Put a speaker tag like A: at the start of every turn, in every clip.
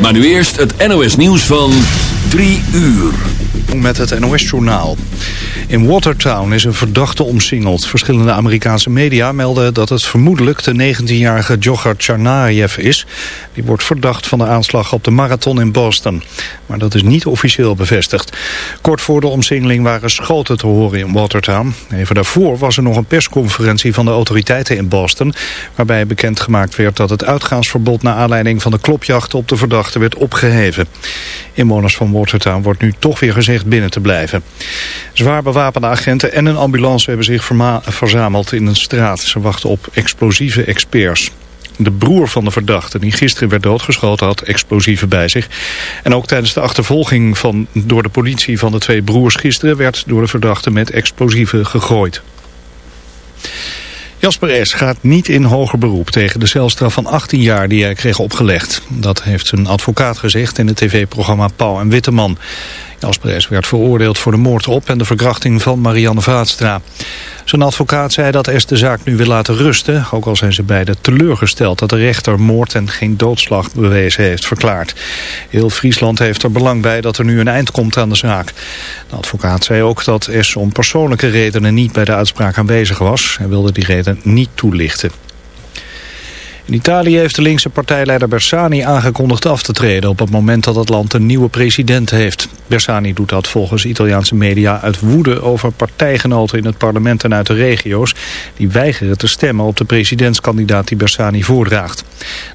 A: Maar nu eerst het NOS nieuws van 3 uur.
B: Met het NOS-journaal. In Watertown is een verdachte omsingeld. Verschillende Amerikaanse media melden dat het vermoedelijk de 19-jarige Djokhar Tsarnaev is. Die wordt verdacht van de aanslag op de marathon in Boston. Maar dat is niet officieel bevestigd. Kort voor de omsingeling waren schoten te horen in Watertown. Even daarvoor was er nog een persconferentie van de autoriteiten in Boston... waarbij bekendgemaakt werd dat het uitgaansverbod... naar aanleiding van de klopjacht op de verdachte werd opgeheven. Inwoners van Watertown wordt nu toch weer gezegd binnen te blijven. Zwaar bewapende agenten en een ambulance hebben zich verzameld in een straat. Ze wachten op explosieve experts. De broer van de verdachte, die gisteren werd doodgeschoten, had explosieven bij zich. En ook tijdens de achtervolging van, door de politie van de twee broers gisteren... werd door de verdachte met explosieven gegooid. Jasper S. gaat niet in hoger beroep tegen de celstraf van 18 jaar die hij kreeg opgelegd. Dat heeft zijn advocaat gezegd in het tv-programma Pauw en Witteman. Jasper S. werd veroordeeld voor de moord op en de verkrachting van Marianne Vaatstra. Zijn advocaat zei dat S. de zaak nu wil laten rusten, ook al zijn ze beiden teleurgesteld dat de rechter moord en geen doodslag bewezen heeft verklaard. Heel Friesland heeft er belang bij dat er nu een eind komt aan de zaak. De advocaat zei ook dat S. om persoonlijke redenen niet bij de uitspraak aanwezig was. Hij wilde die reden niet toelichten. In Italië heeft de linkse partijleider Bersani aangekondigd af te treden op het moment dat het land een nieuwe president heeft. Bersani doet dat volgens Italiaanse media uit woede over partijgenoten in het parlement en uit de regio's die weigeren te stemmen op de presidentskandidaat die Bersani voordraagt.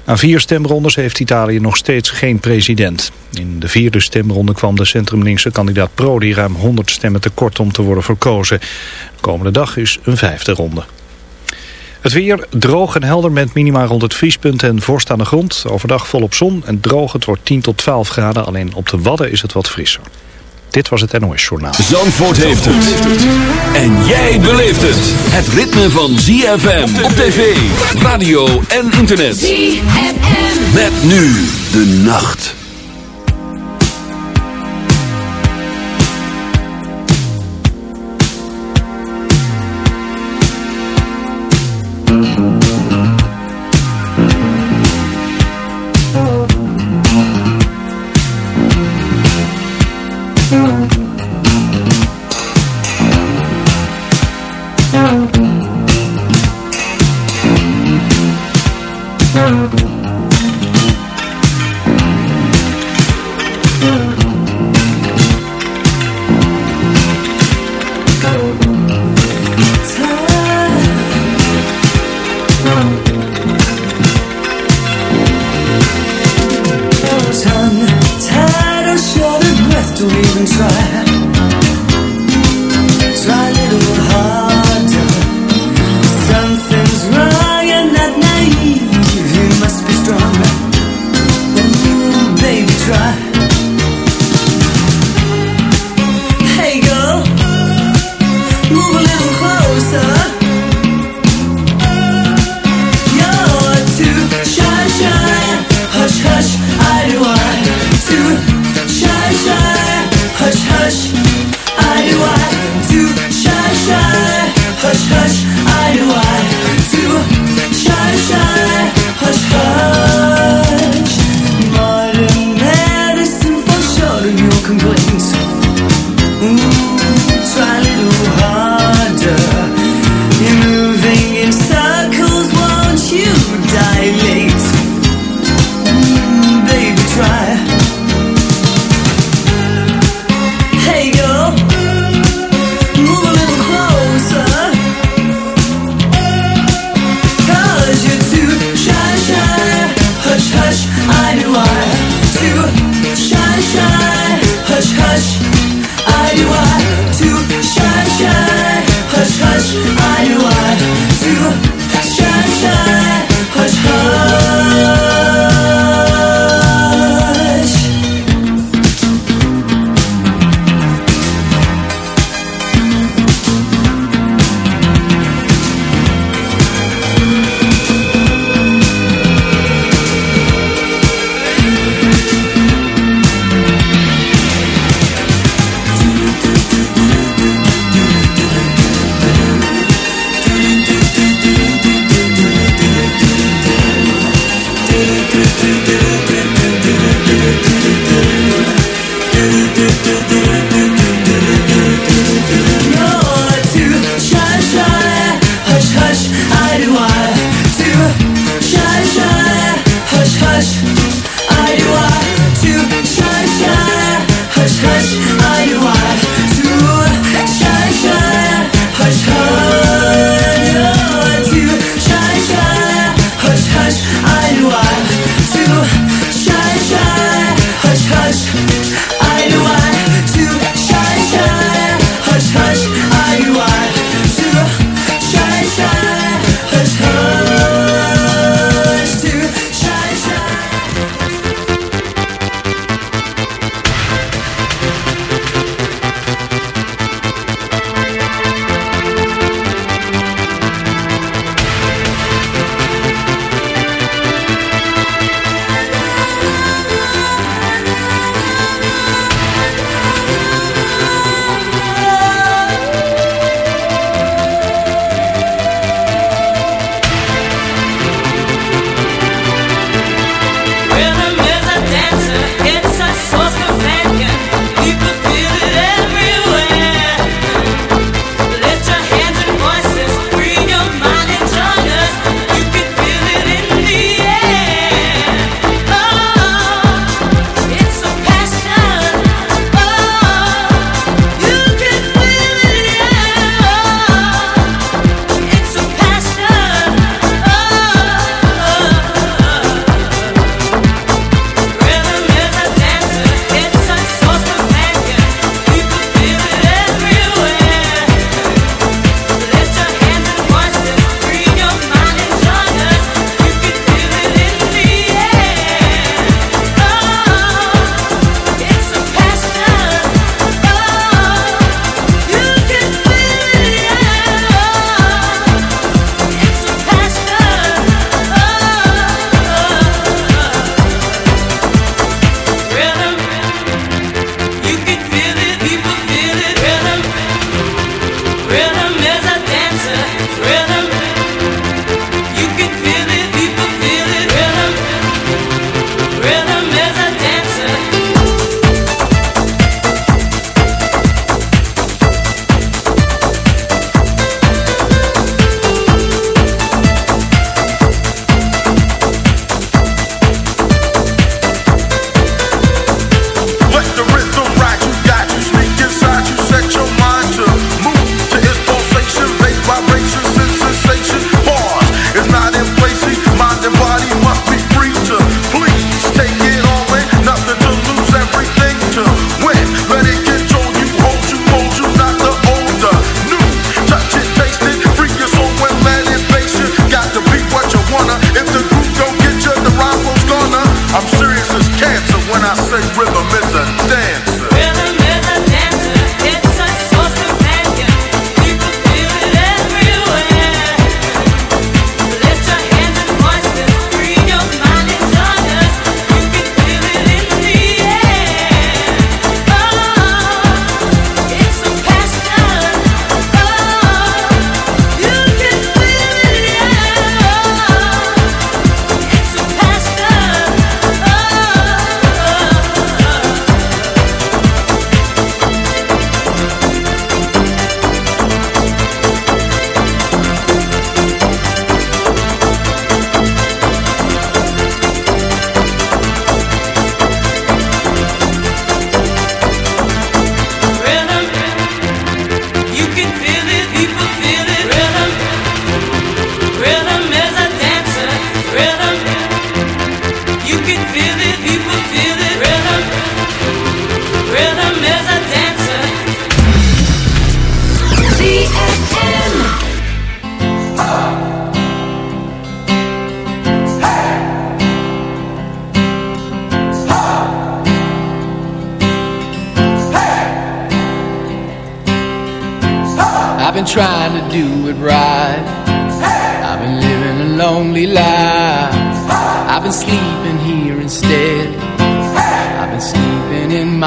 B: Na vier stemrondes heeft Italië nog steeds geen president. In de vierde stemronde kwam de centrumlinkse kandidaat Prodi ruim 100 stemmen tekort om te worden verkozen. De komende dag is een vijfde ronde. Het weer droog en helder met minima rond het vriespunt en vorst aan de grond. Overdag volop zon en droog. Het wordt 10 tot 12 graden. Alleen op de Wadden is het wat frisser. Dit was het NOS Journaal.
A: Zandvoort heeft het. En jij beleeft het. Het ritme van ZFM op tv, radio en internet. ZFM. Met nu de nacht.
C: Mm-hmm.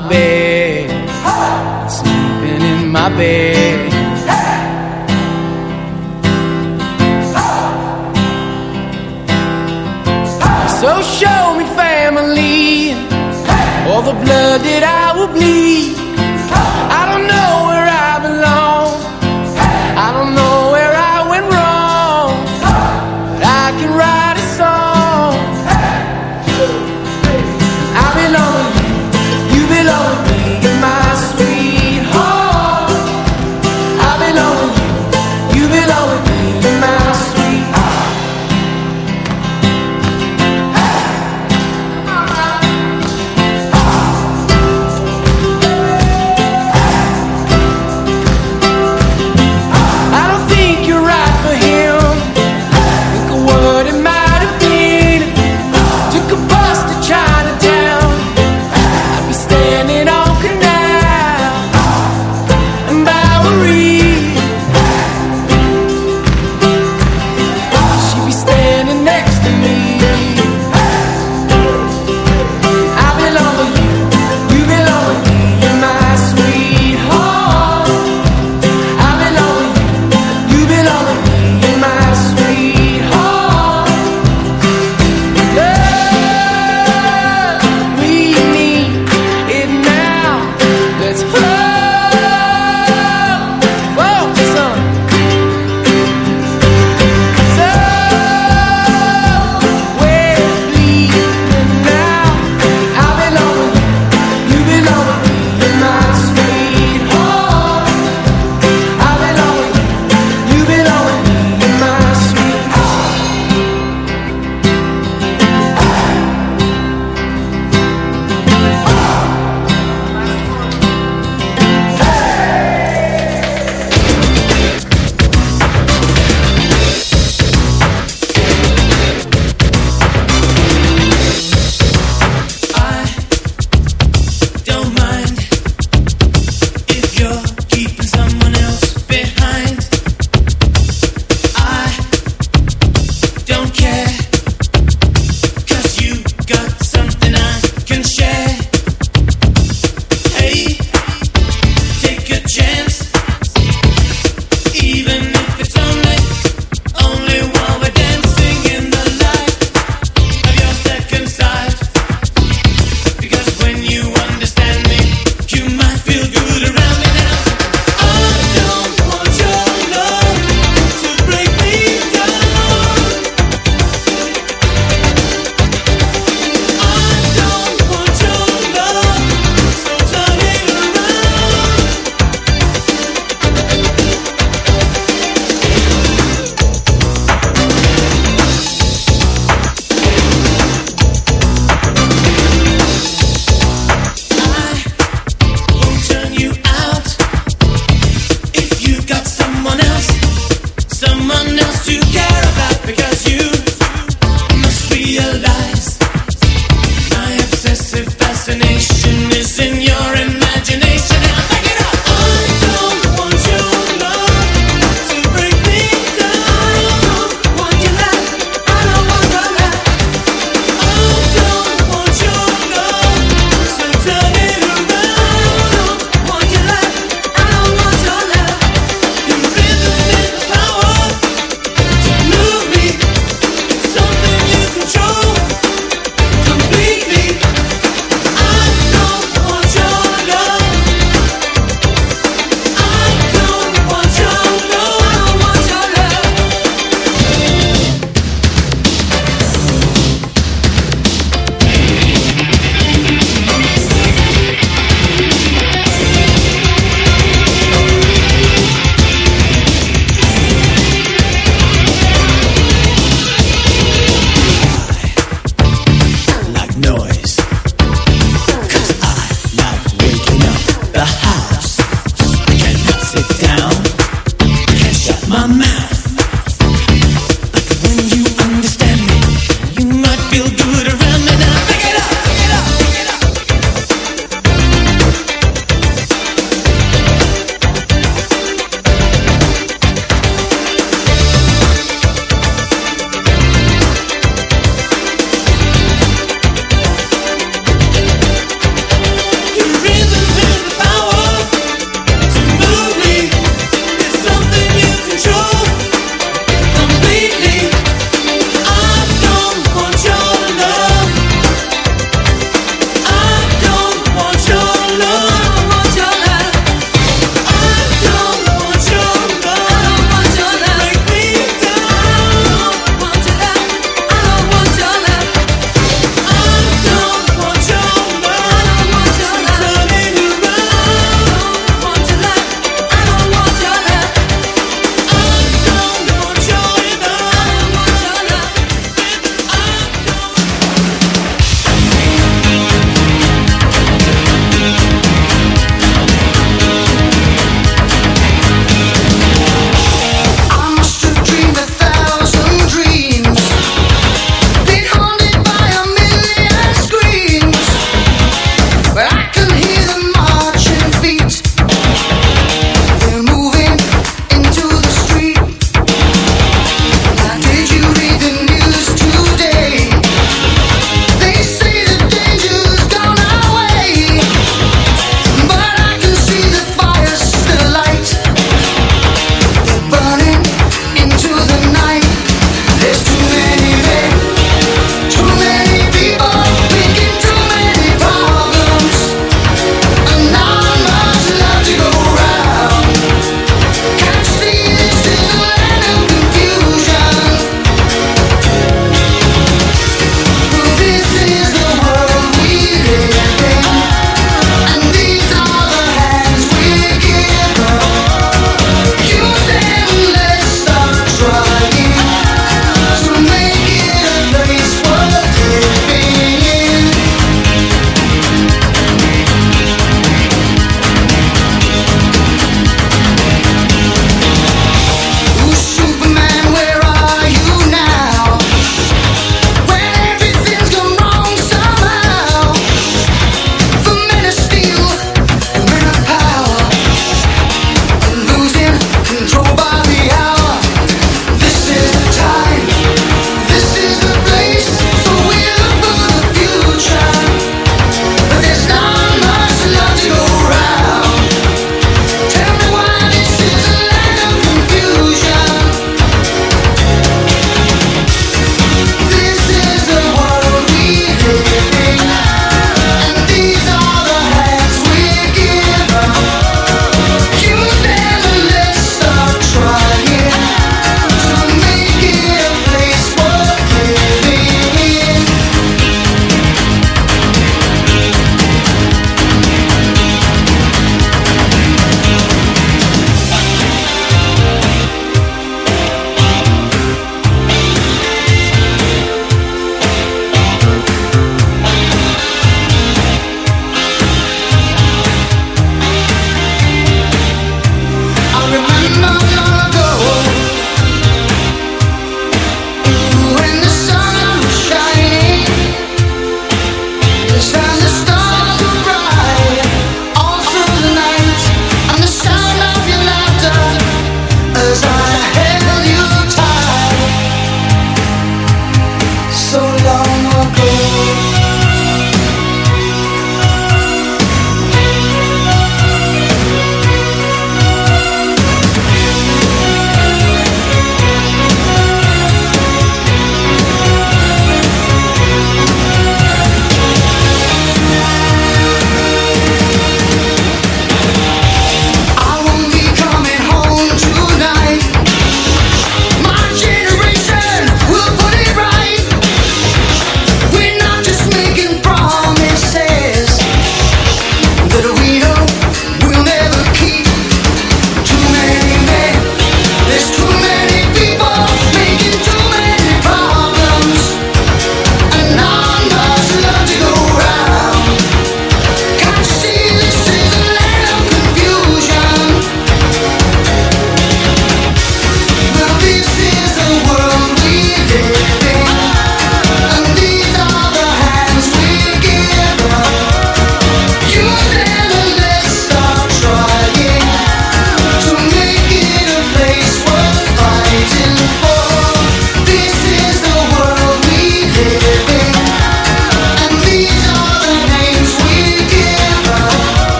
C: my bed, hey! sleeping in my bed. Hey! So show me family, hey! all the blood that I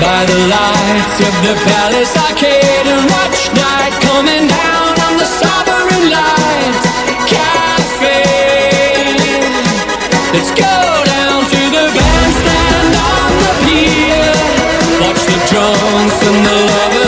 D: by the lights of the Palace Arcade and watch night coming down on the Sovereign Light Cafe. Let's go down to the bandstand on the pier. Watch the drunks and the lovers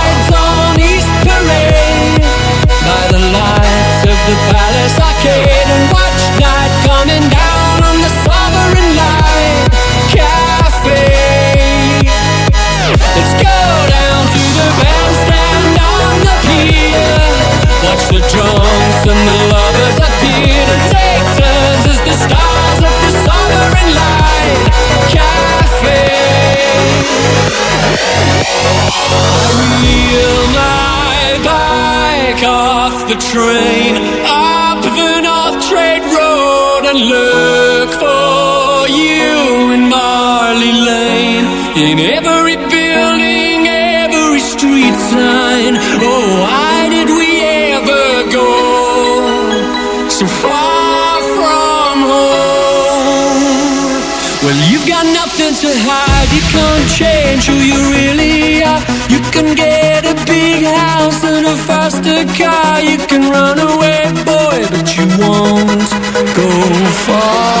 D: And watch night coming down on the Sovereign Cafe. Let's go down to the bandstand on the pier. Watch the drunks and the lovers appear to take turns as the stars of the Sovereign Light Cafe. In Marley Lane. In every can't change who you really are. You can get a big house and a faster car. You can run away, boy, but you won't go far.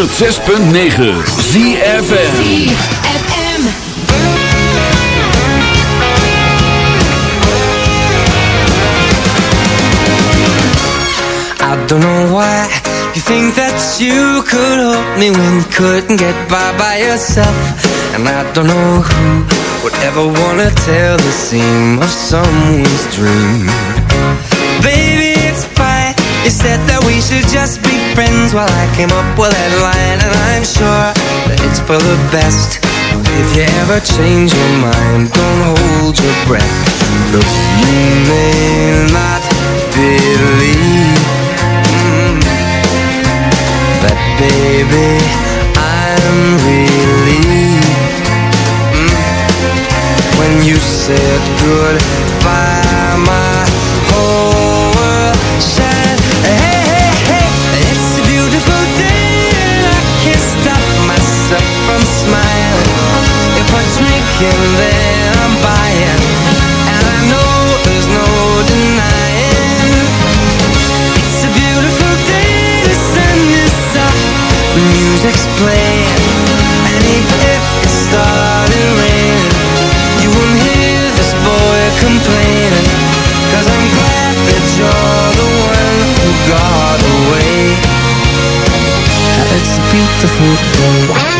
A: 106.9 ZFM.
E: ZFM.
F: I don't know why you think that you could help me when you couldn't get by by yourself. And I don't know who would ever wanna tell the seam of someone's dream. You said that we should just be friends while I came up with that line, and I'm sure that it's for the best. If you ever change your mind, don't hold your breath. Look, you may not believe mm, that, baby, I'm relieved mm, when you said goodbye. My and I know there's no denying. It's a beautiful day, the music's playing, and even if you won't hear this boy complaining. Cause I'm glad that you're the one who got away. It's a beautiful day.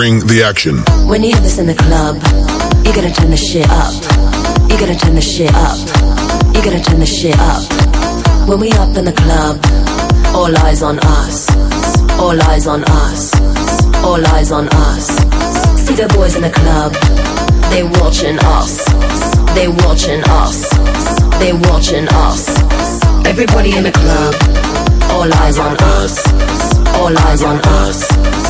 G: Bring the action.
H: When you hear this in the club, you gotta turn the shit up. You gotta turn the shit up. You gotta turn the shit up. When we up in the club, all eyes on us. All eyes on us. All eyes on us. See the boys in the club, they watching us. They watching us. They watching us. Everybody in the club, all eyes on us. All eyes on us.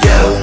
I: yo.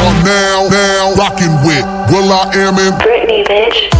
G: Are now, now rocking with will.i.am in
H: Britney, bitch.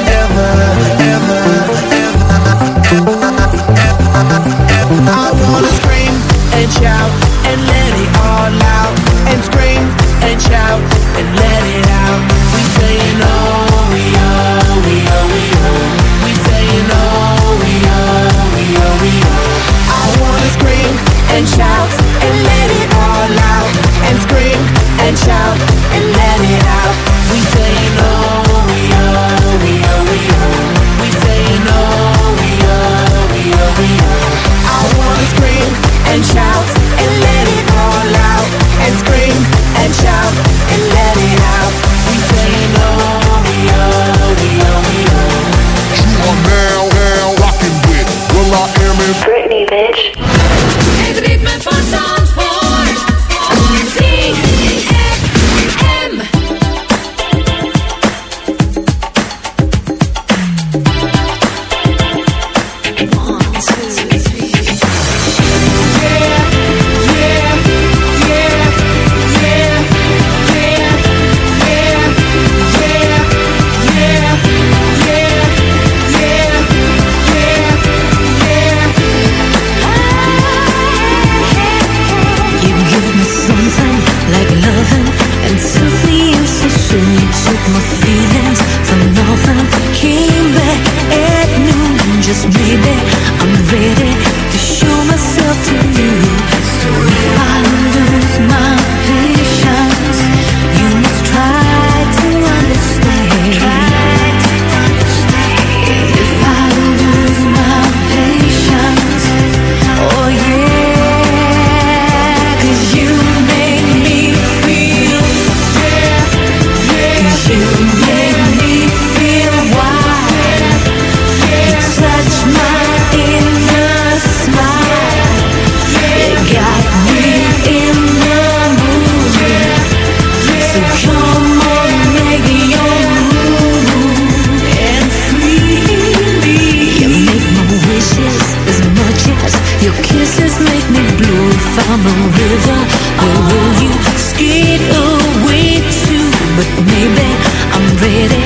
G: Where will
J: you skate away to? But maybe I'm ready.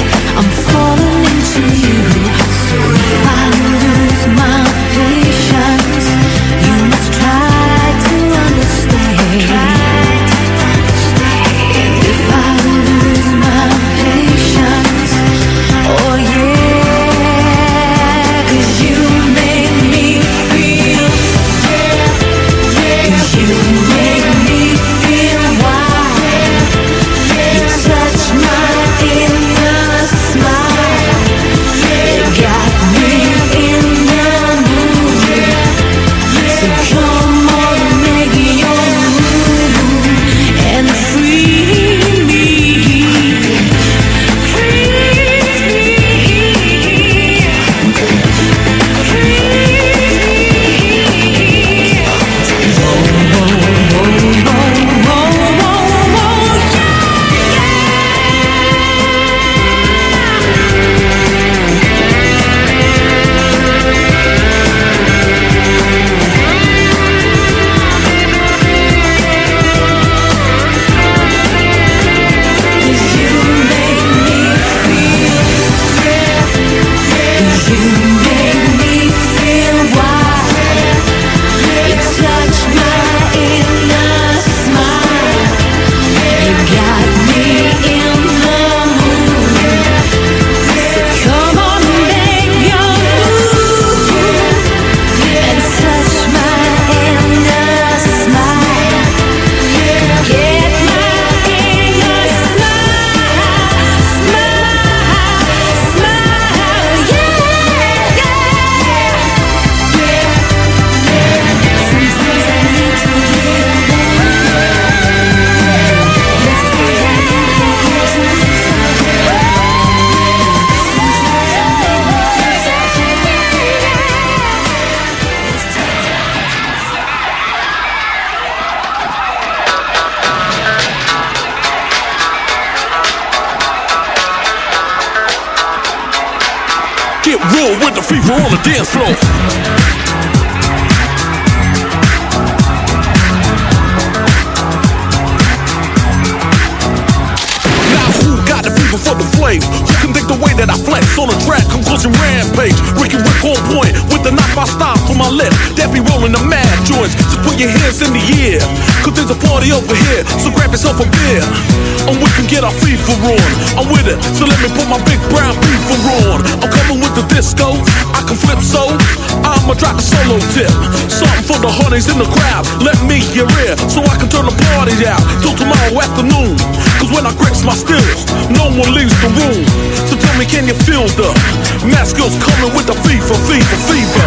J: feels coming with the fever, fever, fever.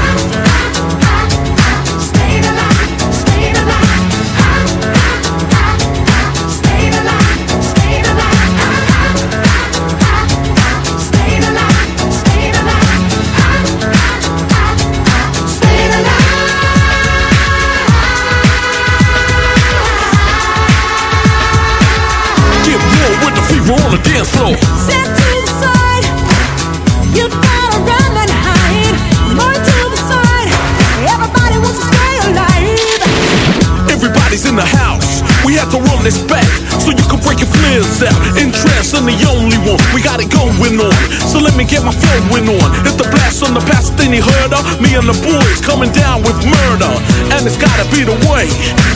J: We had to run this back so you can break your flares out. Interest, in the only one. We got it going on. So let me get my flowing on. It's the blast on the past, then he heard. Me and the boys coming down with murder. And it's gotta be the way.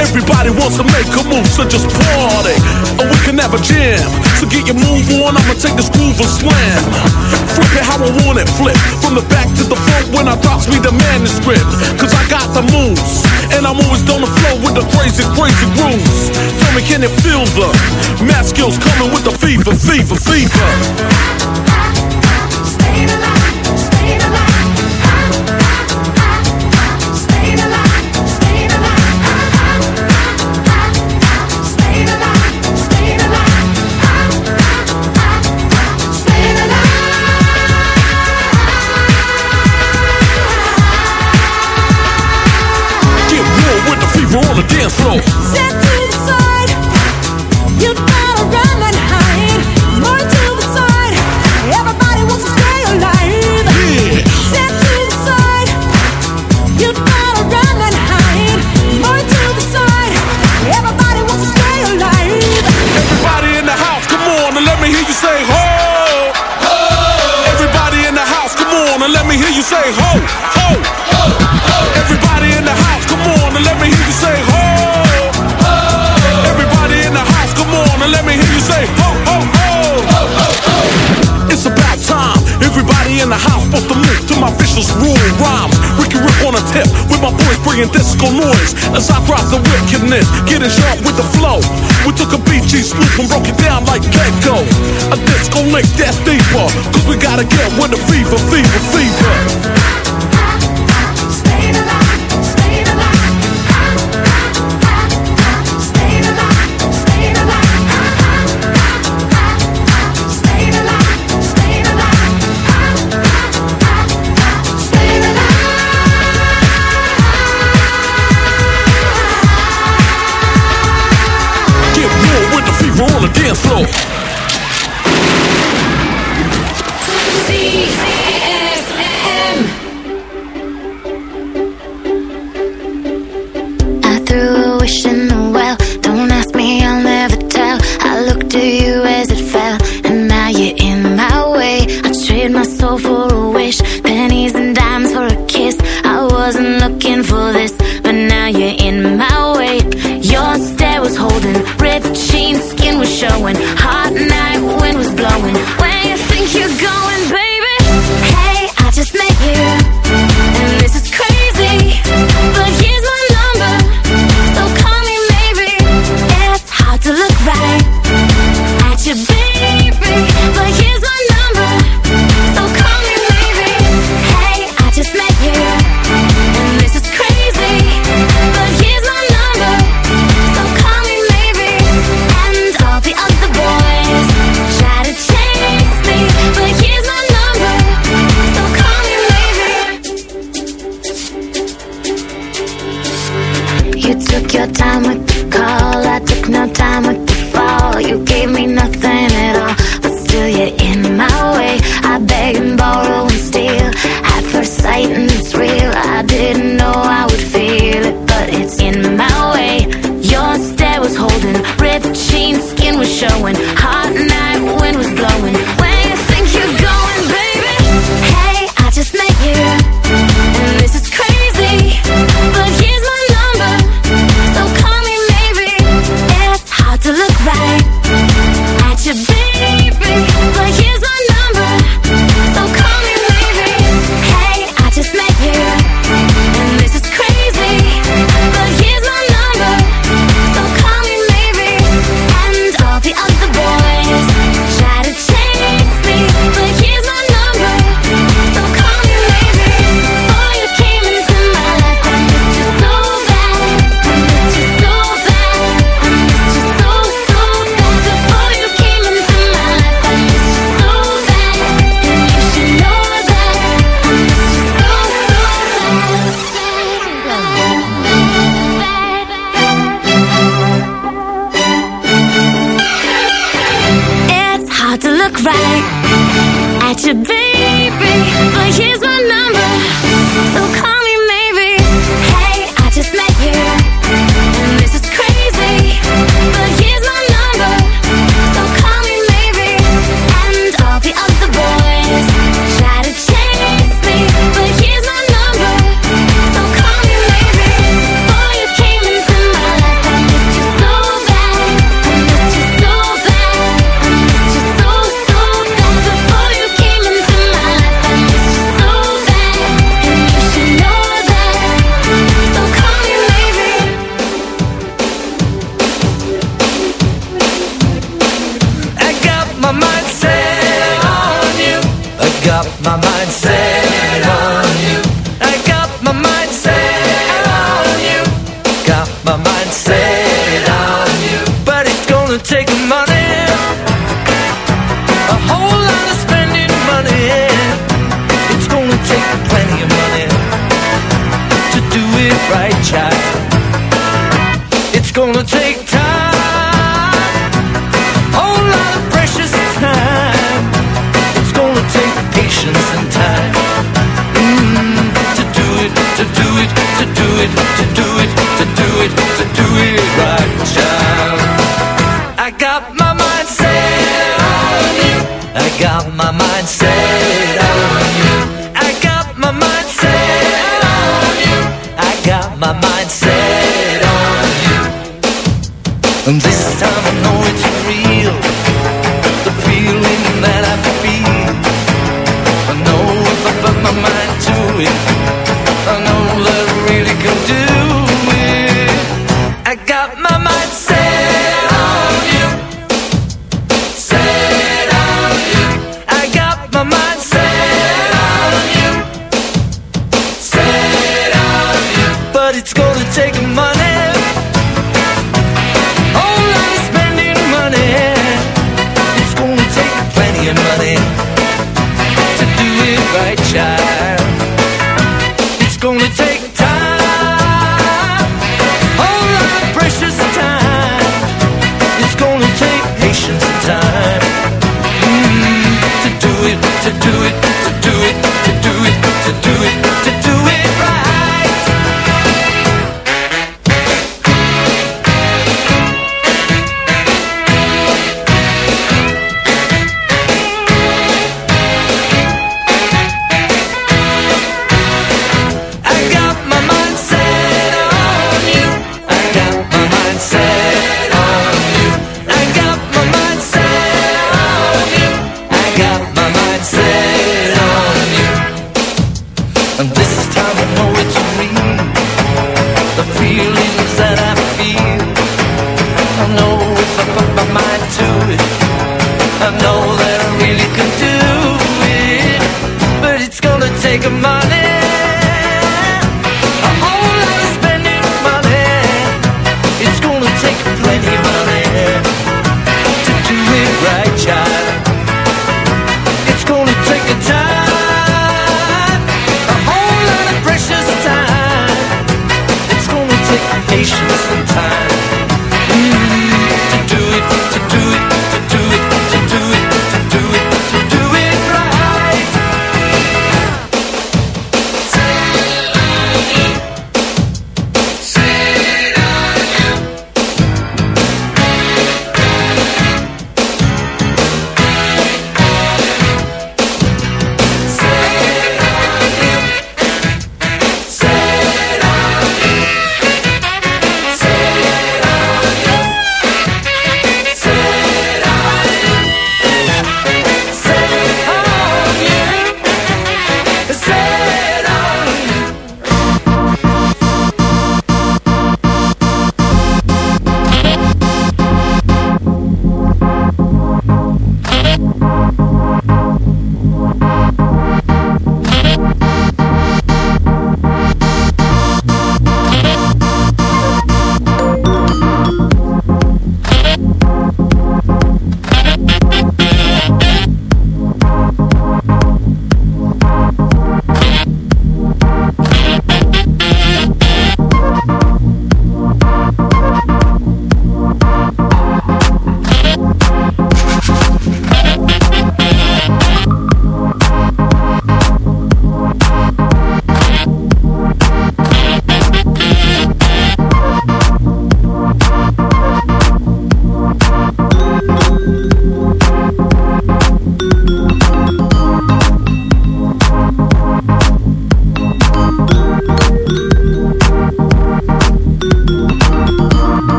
J: Everybody wants to make a move, so just party. Or we can have a jam. So get your move on, I'ma take this groove and slam. Flip it how I want it, flip. From the back to the front when I drops me the manuscript. Cause I got the moves. And I'm always on the flow with the crazy, crazy grooves. Tell me, can it feel the math skills coming with the fever, fever, fever? off the move to my vicious rule rhymes. can Rip on a tip with my voice bringing disco noise. As I drop the wickedness, getting sharp with the flow. We took a BG swoop and broke it down like Gecko. A disco link that's deeper, cause we gotta get with the fever.
K: I was holding, ripped jeans, skin was showing, hot night wind was blowing.
E: say